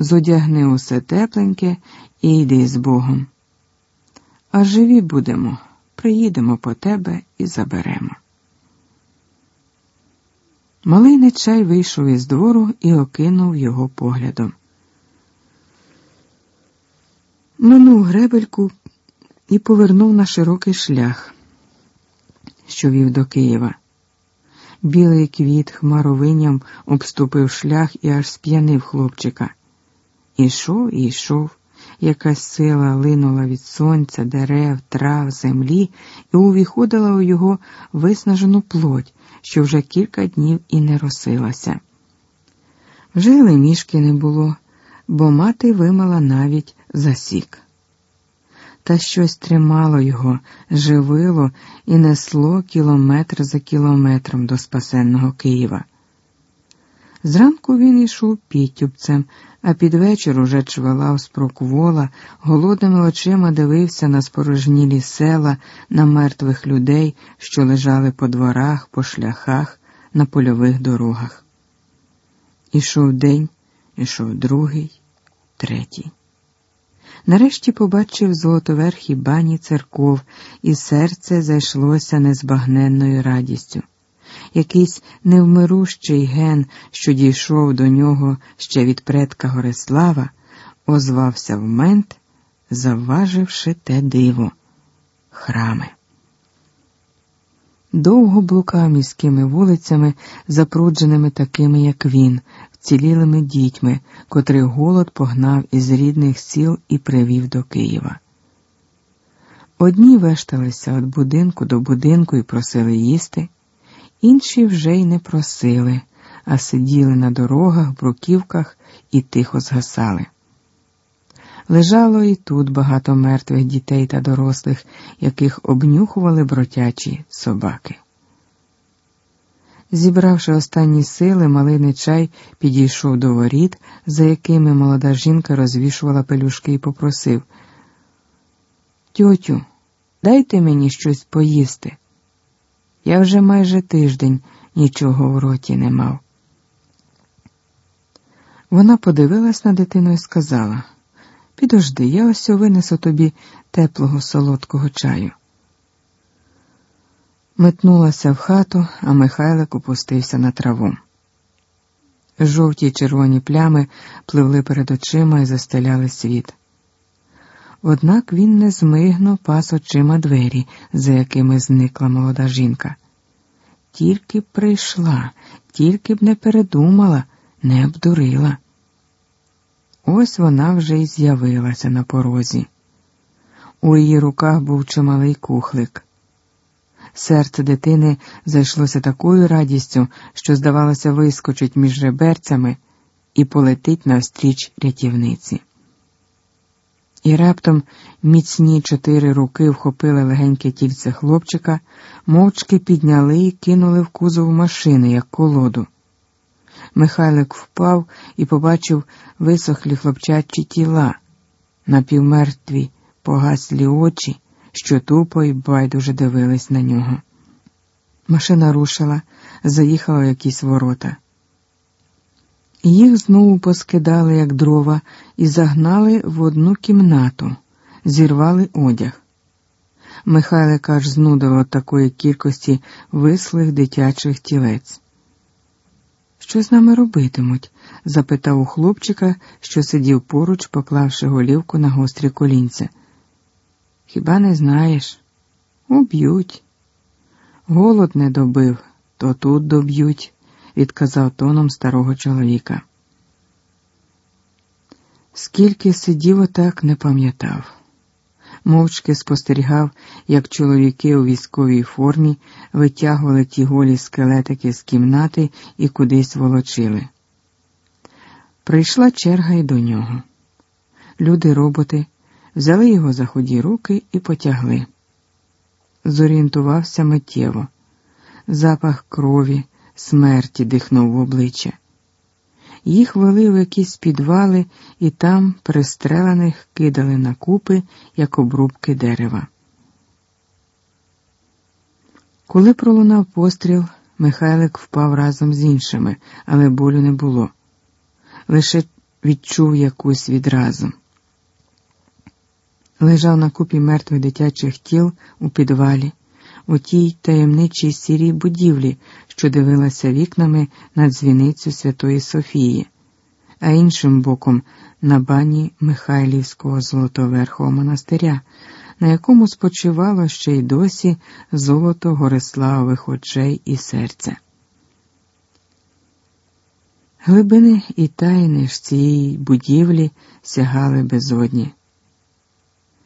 зодягни усе тепленьке і йди з Богом. А живі будемо, приїдемо по тебе і заберемо. Малий нечай вийшов із двору і окинув його поглядом. Минув гребельку і повернув на широкий шлях, що вів до Києва. Білий квіт хмаровиням обступив шлях і аж сп'янив хлопчика. Ішов і йшов, якась сила линула від сонця, дерев, трав, землі і увіходила у його виснажену плоть, що вже кілька днів і не росилася. Вже мішки не було, бо мати вимала навіть засік. Та щось тримало його, живило і несло кілометр за кілометром до спасенного Києва. Зранку він йшов підтюбцем, а під вечір уже чвалав з проквола, голодними очима дивився на спорожнілі села, на мертвих людей, що лежали по дворах, по шляхах, на польових дорогах. Ішов день, ішов другий, третій. Нарешті побачив золотоверхі бані церков, і серце зайшлося незбагненною радістю. Якийсь невмирущий ген, що дійшов до нього ще від предка Горислава, озвався в мент, завваживши те диво храми. Довго блукав міськими вулицями, запрудженими такими, як він, вцілілими дітьми, котрих голод погнав із рідних сіл і привів до Києва. Одні вешталися від будинку до будинку і просили їсти, інші вже й не просили, а сиділи на дорогах, бруківках і тихо згасали. Лежало і тут багато мертвих дітей та дорослих, яких обнюхували бротячі собаки. Зібравши останні сили, малий нечай підійшов до воріт, за якими молода жінка розвішувала пелюшки і попросив Тьотю, дайте мені щось поїсти. Я вже майже тиждень нічого в роті не мав. Вона подивилась на дитину і сказала Підожди, я ось винесу тобі теплого солодкого чаю. Метнулася в хату, а Михайлик опустився на траву. Жовті й червоні плями пливли перед очима і застеляли світ. Однак він не змигнув пас очима двері, за якими зникла молода жінка. Тільки б прийшла, тільки б не передумала, не обдурила. Ось вона вже й з'явилася на порозі. У її руках був чималий кухлик. Серце дитини зайшлося такою радістю, що, здавалося, вискочить між реберцями і полетить навстріч рятівниці. І раптом міцні чотири руки вхопили легеньке тільце хлопчика, мовчки підняли і кинули в кузов машини, як колоду. Михайлик впав і побачив висохлі хлопчачі тіла, напівмертві погаслі очі, що тупо і байдуже дивились на нього. Машина рушила, заїхала в якісь ворота. Їх знову поскидали, як дрова, і загнали в одну кімнату, зірвали одяг. Михайлика аж знудило такої кількості вислих дитячих тілець. Що з нами робитимуть? запитав у хлопчика, що сидів поруч, поклавши голівку на гострі колінця. Хіба не знаєш? Уб'ють. Голод не добив, то тут доб'ють, відказав тоном старого чоловіка. Скільки сидів отак, не пам'ятав мовчки спостерігав, як чоловіки у військовій формі витягували ті голі скелетики з кімнати і кудись волочили. Прийшла черга й до нього. Люди роботи взяли його за ході руки і потягли. Зорієнтувався миттєво. Запах крові, смерті дихнув в обличчя. Їх вели в якісь підвали і там, пристрелених, кидали на купи, як обрубки дерева. Коли пролунав постріл, Михайлик впав разом з іншими, але болю не було. Лише відчув якусь відразу. Лежав на купі мертвих дитячих тіл у підвалі, у тій таємничій сірій будівлі, що дивилася вікнами на дзвіницю Святої Софії, а іншим боком на бані Михайлівського Золотоверхого монастиря, на якому спочивало ще й досі золото Гориславових очей і серця. Глибини і тайни ж цієї будівлі сягали безодні.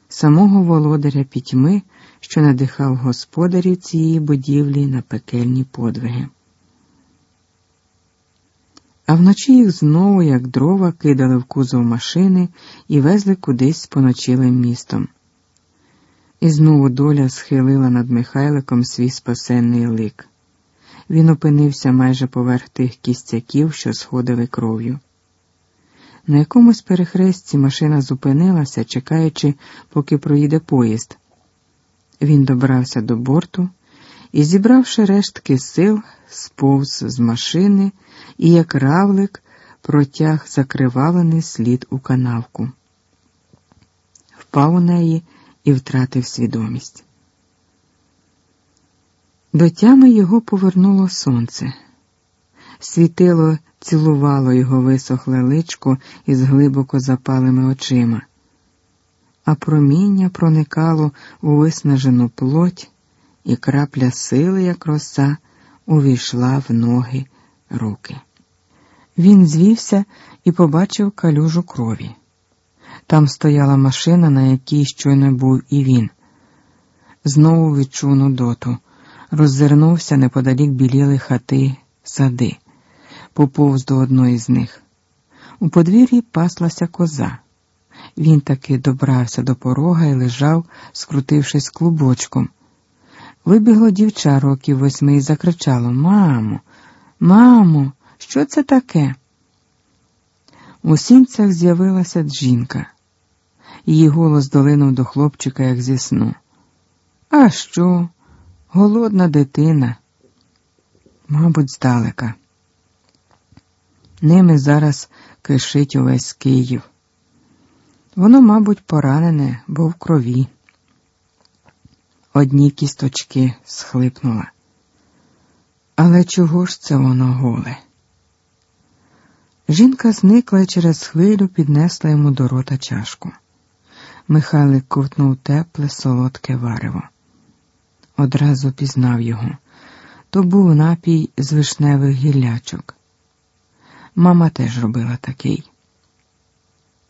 Самого володаря пітьми, що надихав господарів цієї будівлі на пекельні подвиги. А вночі їх знову, як дрова, кидали в кузов машини і везли кудись поночілим містом. І знову доля схилила над Михайликом свій спасенний лик. Він опинився майже поверх тих кістяків, що сходили кров'ю. На якомусь перехресті машина зупинилася, чекаючи, поки проїде поїзд. Він добрався до борту і, зібравши рештки сил, сповз з машини і, як равлик, протяг закривалений слід у канавку. Впав у неї і втратив свідомість. До тями його повернуло сонце. Світило цілувало його висохле личко із глибоко запалими очима, а проміння проникало у виснажену плоть, і крапля сили, як роса, увійшла в ноги руки. Він звівся і побачив калюжу крові. Там стояла машина, на якій щойно був і він. Знову відчув нудоту роззирнувся неподалік біліли хати, сади, поповз до одної з них. У подвір'ї паслася коза. Він таки добрався до порога і лежав, скрутившись клубочком. Вибігло дівча років восьми і закричало Мамо, мамо, що це таке? У сінцях з'явилася жінка. Її голос долинув до хлопчика, як зі сну. А що? Голодна дитина, мабуть, здалека. Ними зараз кишить увесь Київ. Воно, мабуть, поранене, бо в крові. Одні кісточки схлипнула. Але чого ж це воно голе? Жінка зникла і через хвилю піднесла йому до рота чашку. Михайлик ковтнув тепле, солодке варево одразу пізнав його. То був напій з вишневих гіллячок. Мама теж робила такий.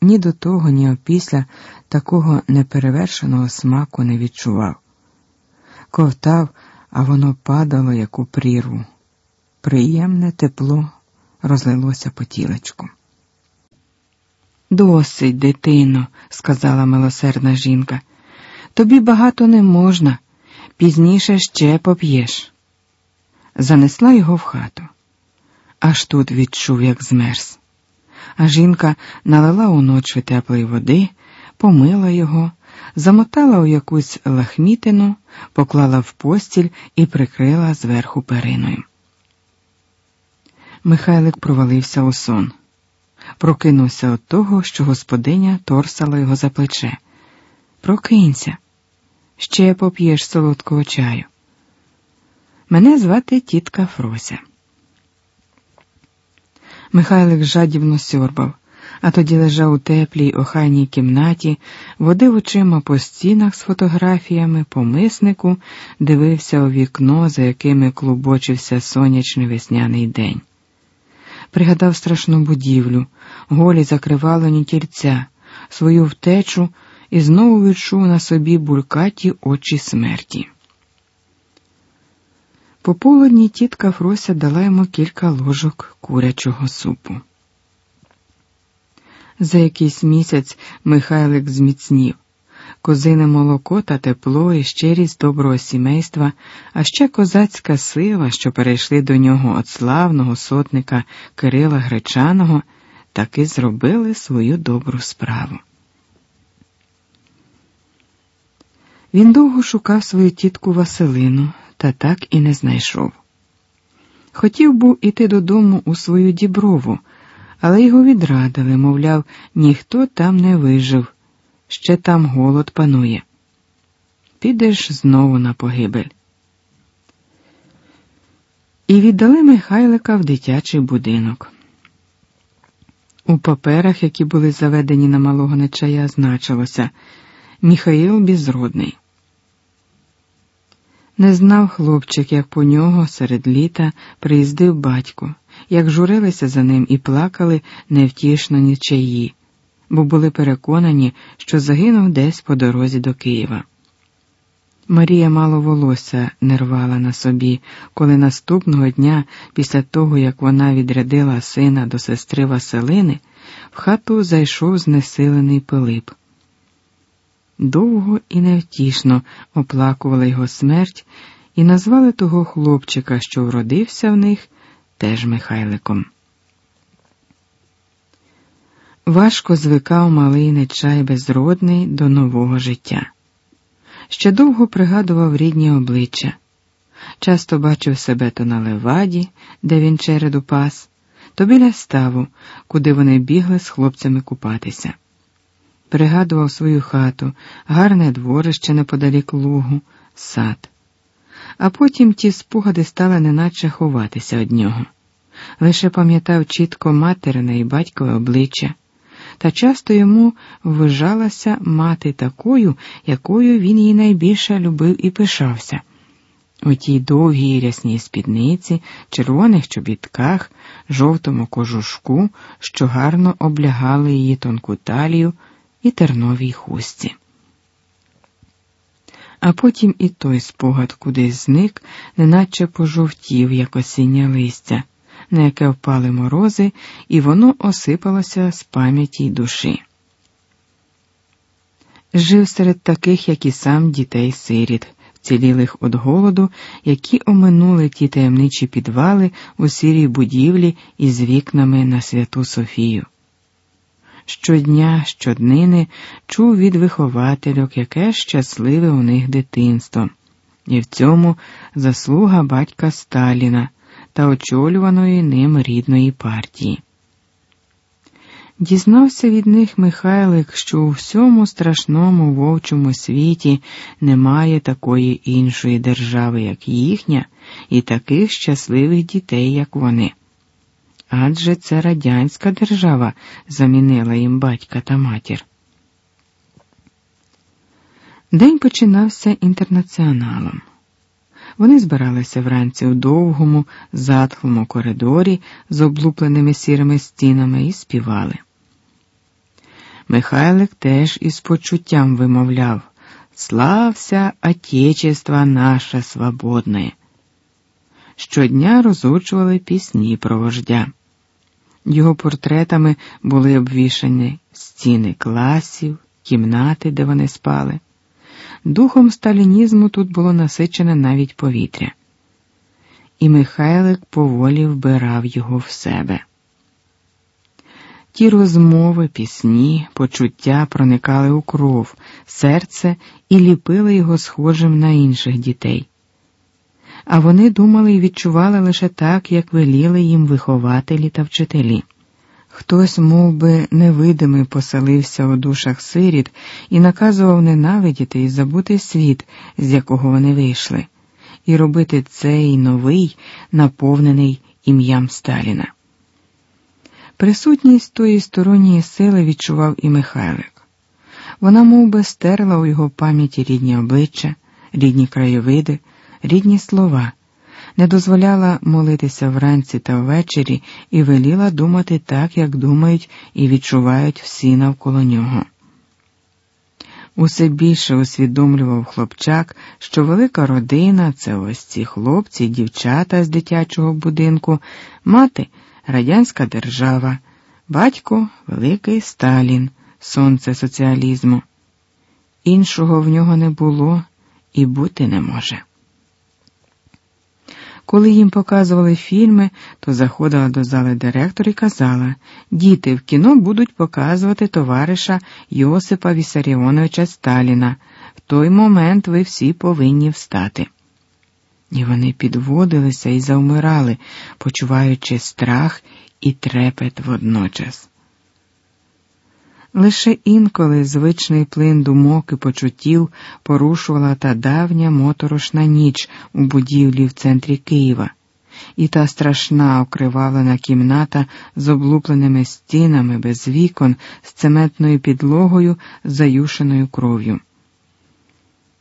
Ні до того, ні опісля такого неперевершеного смаку не відчував. Ковтав, а воно падало, як у прірву. Приємне тепло розлилося по тілечку. Досить, дитино, сказала милосердна жінка. Тобі багато не можна пізніше ще поп'єш. Занесла його в хату. Аж тут відчув, як змерз. А жінка налила у ночі теплої води, помила його, замотала у якусь лахмітину, поклала в постіль і прикрила зверху периною. Михайлик провалився у сон. Прокинувся від того, що господиня торсала його за плече. Прокинься ще поп'єш солодкого чаю. Мене звати тітка Фрося. Михайлик жадібно сьорбав, а тоді лежав у теплій охайній кімнаті, водив очима по стінах з фотографіями, по миснику, дивився у вікно, за якими клубочився сонячний весняний день. Пригадав страшну будівлю, голі закривалені тільця, свою втечу і знову відчув на собі булькаті очі смерті. Пополудні тітка Фрося дала йому кілька ложок курячого супу. За якийсь місяць Михайлик зміцнів. Козине молоко та тепло і щирість доброго сімейства, а ще козацька сила, що перейшли до нього від славного сотника Кирила Гречаного, таки зробили свою добру справу. Він довго шукав свою тітку Василину, та так і не знайшов. Хотів був іти додому у свою діброву, але його відрадили, мовляв, ніхто там не вижив, ще там голод панує. Підеш знову на погибель. І віддали Михайлика в дитячий будинок. У паперах, які були заведені на малого нечая, значилося Міхаїл Безродний. Не знав хлопчик, як по нього серед літа приїздив батько, як журилися за ним і плакали невтішно нічаї, бо були переконані, що загинув десь по дорозі до Києва. Марія мало волосся не рвала на собі, коли наступного дня, після того, як вона відрядила сина до сестри Василини, в хату зайшов знесилений Пилип. Довго і невтішно оплакували його смерть і назвали того хлопчика, що вродився в них, теж Михайликом. Важко звикав малий нечай безродний до нового життя. Ще довго пригадував рідні обличчя, часто бачив себе то на леваді, де він череду пас, то біля ставу, куди вони бігли з хлопцями купатися. Пригадував свою хату, гарне дворище неподалік лугу, сад. А потім ті спогади стали неначе ховатися від нього. Лише пам'ятав чітко материне і батькове обличчя та часто йому вважалася мати такою, якою він її найбільше любив і пишався. У тій довгій рясній спідниці, червоних чобітках, жовтому кожушку, що гарно облягали її тонку талію і терновій хустці. А потім і той спогад кудись зник, неначе пожовтів, як осіннє листя на яке впали морози, і воно осипалося з пам'яті й душі. Жив серед таких, як і сам дітей сиріт, цілілих від голоду, які оминули ті таємничі підвали у сірій будівлі із вікнами на святу Софію. Щодня, щоднини чув від виховательок, яке щасливе у них дитинство, і в цьому заслуга батька Сталіна та очолюваної ним рідної партії. Дізнався від них Михайлик, що у всьому страшному вовчому світі немає такої іншої держави, як їхня, і таких щасливих дітей, як вони. Адже це радянська держава замінила їм батька та матір. День починався інтернаціоналом. Вони збиралися вранці у довгому, затхлому коридорі з облупленими сірими стінами і співали. Михайлик теж із почуттям вимовляв Слався Отечество наше свободне. Щодня розучували пісні про вождя. Його портретами були обвішані стіни класів, кімнати, де вони спали. Духом сталінізму тут було насичене навіть повітря, і Михайлик поволі вбирав його в себе. Ті розмови, пісні, почуття проникали у кров, серце і ліпили його схожим на інших дітей. А вони думали і відчували лише так, як веліли їм вихователі та вчителі. Хтось, мов би, невидимий поселився у душах сиріт і наказував ненавидіти і забути світ, з якого вони вийшли, і робити цей новий, наповнений ім'ям Сталіна. Присутність тої сторонньої сили відчував і Михайлик. Вона мов би, стерла у його пам'яті рідні обличчя, рідні краєвиди, рідні слова не дозволяла молитися вранці та ввечері і веліла думати так, як думають і відчувають всі навколо нього. Усе більше усвідомлював хлопчак, що велика родина це ось ці хлопці, дівчата з дитячого будинку, мати радянська держава, батько великий Сталін, сонце соціалізму. Іншого в нього не було і бути не може. Коли їм показували фільми, то заходила до зали директор і казала діти в кіно будуть показувати товариша Йосипа Вісаріоновича Сталіна. В той момент ви всі повинні встати. І вони підводилися і завмирали, почуваючи страх і трепет водночас. Лише інколи звичний плин думок і почуттів порушувала та давня моторошна ніч у будівлі в центрі Києва, і та страшна окривавлена кімната з облупленими стінами без вікон, з цементною підлогою, заюшеною кров'ю.